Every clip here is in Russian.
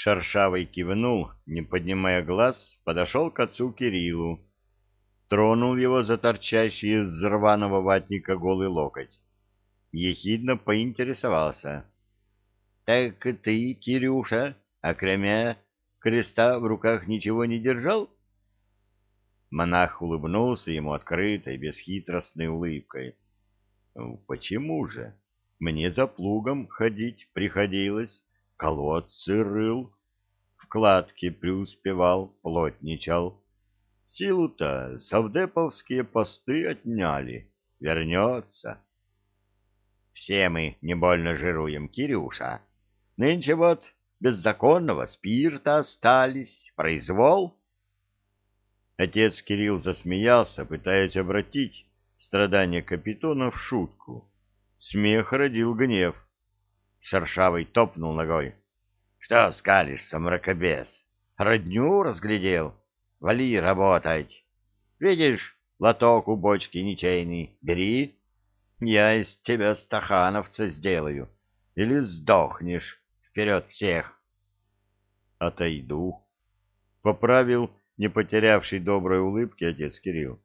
Шершавый кивнул, не поднимая глаз, подошел к отцу Кириллу, тронул его за торчащий из рваного ватника голый локоть. Ехидно поинтересовался. — Так ты, Кирюша, окромя креста в руках ничего не держал? Монах улыбнулся ему открытой, бесхитростной улыбкой. — Почему же? Мне за плугом ходить приходилось, колодцы рыл, вкладки преуспевал, плотничал. Силу-то совдеповские посты отняли, вернется. Все мы не больно жируем, Кирюша. Нынче вот беззаконного спирта остались, произвол. Отец Кирилл засмеялся, пытаясь обратить страдания капитона в шутку. Смех родил гнев. Шершавый топнул ногой. — Что скалишься, мракобес? Родню разглядел? Вали работать. Видишь, лоток у бочки ничейный. Бери. Я из тебя стахановца сделаю. Или сдохнешь вперед всех. Отойду. Поправил не потерявший доброй улыбки отец Кирилл.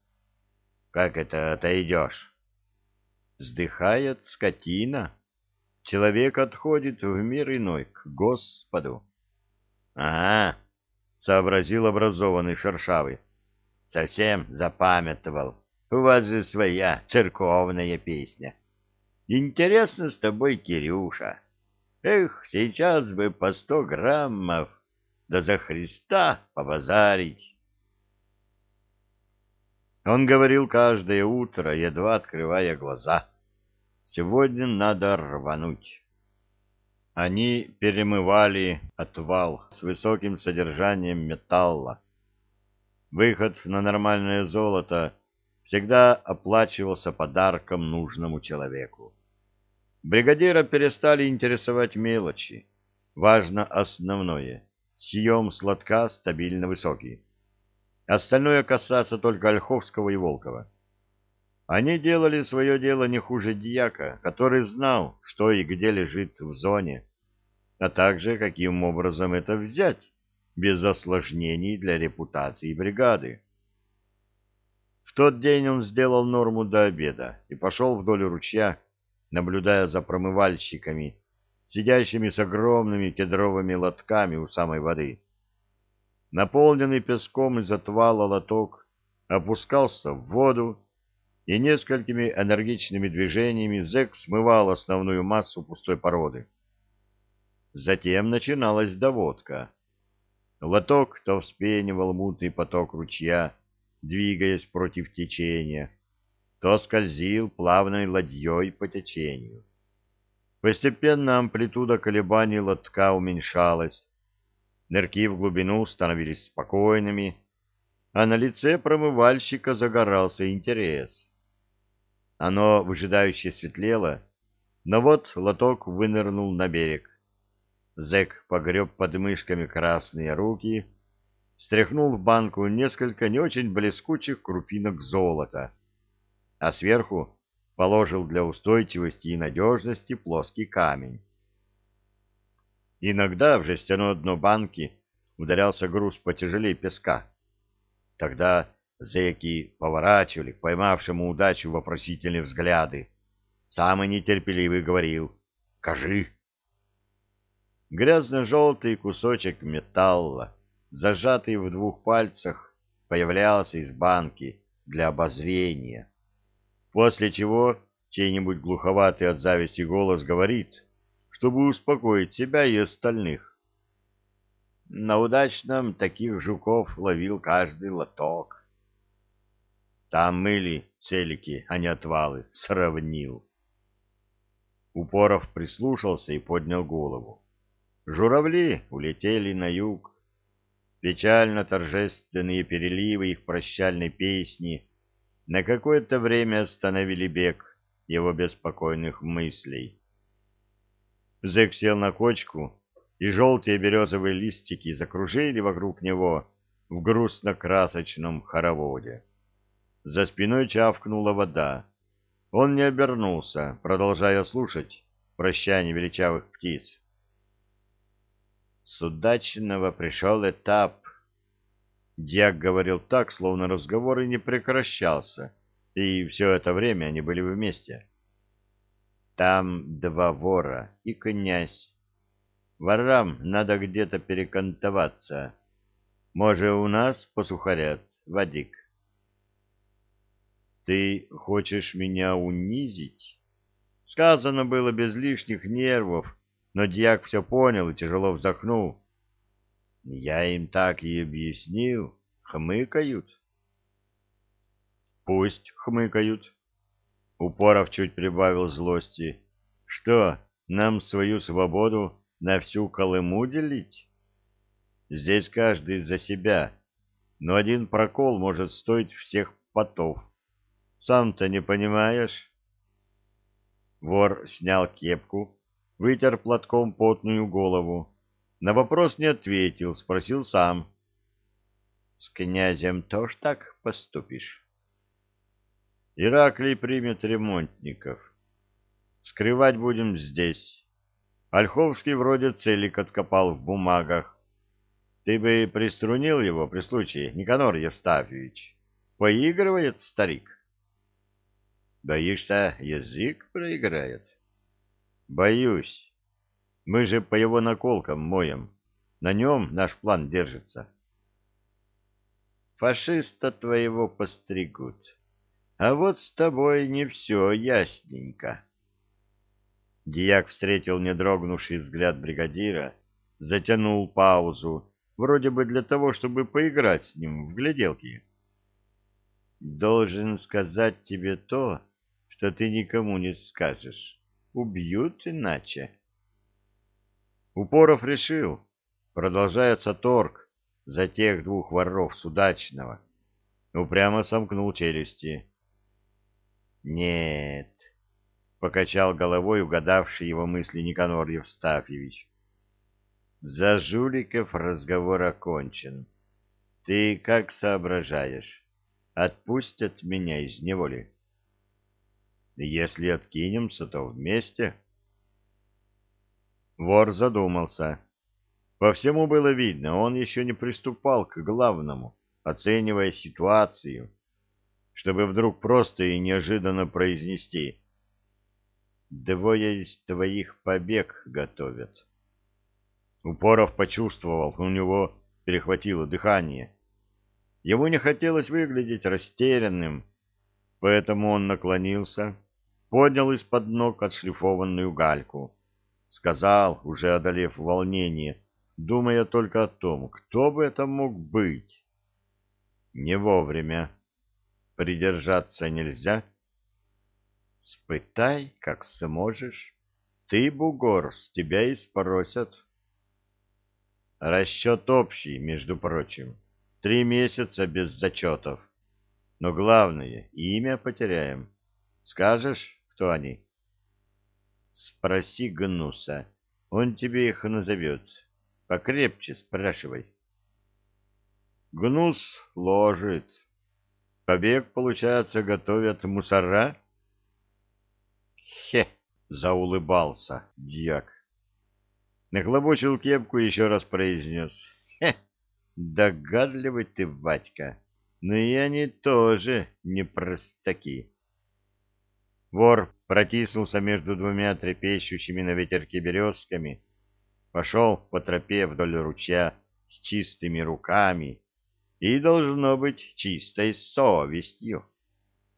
Как это отойдешь? Вздыхает скотина. Человек отходит в мир иной, к Господу. — Ага, — сообразил образованный шершавый. — Совсем запамятовал. У вас же своя церковная песня. Интересно с тобой, Кирюша. Эх, сейчас бы по сто граммов, да за Христа побазарить. Он говорил каждое утро, едва открывая глаза. Сегодня надо рвануть. Они перемывали отвал с высоким содержанием металла. Выход на нормальное золото всегда оплачивался подарком нужному человеку. Бригадира перестали интересовать мелочи. Важно основное. Съем сладка стабильно высокий. Остальное касается только Ольховского и Волкова. Они делали свое дело не хуже дьяка, который знал, что и где лежит в зоне, а также каким образом это взять, без осложнений для репутации бригады. В тот день он сделал норму до обеда и пошел вдоль ручья, наблюдая за промывальщиками, сидящими с огромными кедровыми лотками у самой воды. Наполненный песком из отвала лоток опускался в воду, и несколькими энергичными движениями зэк смывал основную массу пустой породы. Затем начиналась доводка. Лоток то вспенивал мутный поток ручья, двигаясь против течения, то скользил плавной ладьей по течению. Постепенно амплитуда колебаний лотка уменьшалась, нырки в глубину становились спокойными, а на лице промывальщика загорался интерес. Оно выжидающе светлело, но вот лоток вынырнул на берег. Зэк погреб под мышками красные руки, стряхнул в банку несколько не очень блескучих крупинок золота, а сверху положил для устойчивости и надежности плоский камень. Иногда в жестяное дно банки ударялся груз потяжелее песка. Тогда Зэки поворачивали к поймавшему удачу вопросительные взгляды. Самый нетерпеливый говорил «Кажи!». Грязно-желтый кусочек металла, зажатый в двух пальцах, появлялся из банки для обозрения, после чего чей-нибудь глуховатый от зависти голос говорит, чтобы успокоить себя и остальных. На удачном таких жуков ловил каждый лоток. Там мыли целики, а не отвалы. Сравнил. Упоров прислушался и поднял голову. Журавли улетели на юг. Печально-торжественные переливы их прощальной песни на какое-то время остановили бег его беспокойных мыслей. Зэк сел на кочку, и желтые березовые листики закружили вокруг него в грустно-красочном хороводе. За спиной чавкнула вода. Он не обернулся, продолжая слушать прощание величавых птиц. с удачного пришел этап. Дьяк говорил так, словно разговор и не прекращался, и все это время они были вместе. Там два вора и князь. Ворам надо где-то перекантоваться. Может, у нас посухарят, Вадик? Ты хочешь меня унизить? Сказано было без лишних нервов, но дьяк все понял и тяжело вздохнул. Я им так и объяснил. Хмыкают. Пусть хмыкают. Упоров чуть прибавил злости. Что, нам свою свободу на всю Колыму делить? Здесь каждый за себя, но один прокол может стоить всех потов. Сам-то не понимаешь? Вор снял кепку, вытер платком потную голову. На вопрос не ответил, спросил сам. — С князем тоже так поступишь? Ираклий примет ремонтников. Скрывать будем здесь. Ольховский вроде целик откопал в бумагах. Ты бы приструнил его при случае, Никанор Евстафьевич. Поигрывает старик. Боишься, язык проиграет? Боюсь. Мы же по его наколкам моем. На нем наш план держится. Фашиста твоего постригут. А вот с тобой не все ясненько. Дьяк встретил недрогнувший взгляд бригадира, затянул паузу, вроде бы для того, чтобы поиграть с ним в гляделки. «Должен сказать тебе то, что ты никому не скажешь. Убьют иначе. Упоров решил. Продолжается торг за тех двух воров с удачного. Упрямо сомкнул челюсти. Нет, покачал головой угадавший его мысли Никанор Евстафьевич. За жуликов разговор окончен. Ты как соображаешь? Отпустят меня из неволи? Если откинемся, то вместе. Вор задумался. По всему было видно, он еще не приступал к главному, оценивая ситуацию, чтобы вдруг просто и неожиданно произнести «Двое из твоих побег готовят». Упоров почувствовал, у него перехватило дыхание. Ему не хотелось выглядеть растерянным, поэтому он наклонился, поднял из-под ног отшлифованную гальку. Сказал, уже одолев волнение, думая только о том, кто бы это мог быть. Не вовремя. Придержаться нельзя. Спытай, как сможешь. Ты, бугор, с тебя и спросят. Расчет общий, между прочим. Три месяца без зачетов. Но главное, имя потеряем. Скажешь, кто они? Спроси Гнуса. Он тебе их назовет. Покрепче спрашивай. Гнус ложит. Побег, получается, готовят мусора? Хе, заулыбался дьяк. Нахлобучил кепку и еще раз произнес. Хе, догадливый ты, батька. Но и они тоже не простаки. Вор протиснулся между двумя трепещущими на ветерке березками, пошел по тропе вдоль ручья с чистыми руками и, должно быть, чистой совестью.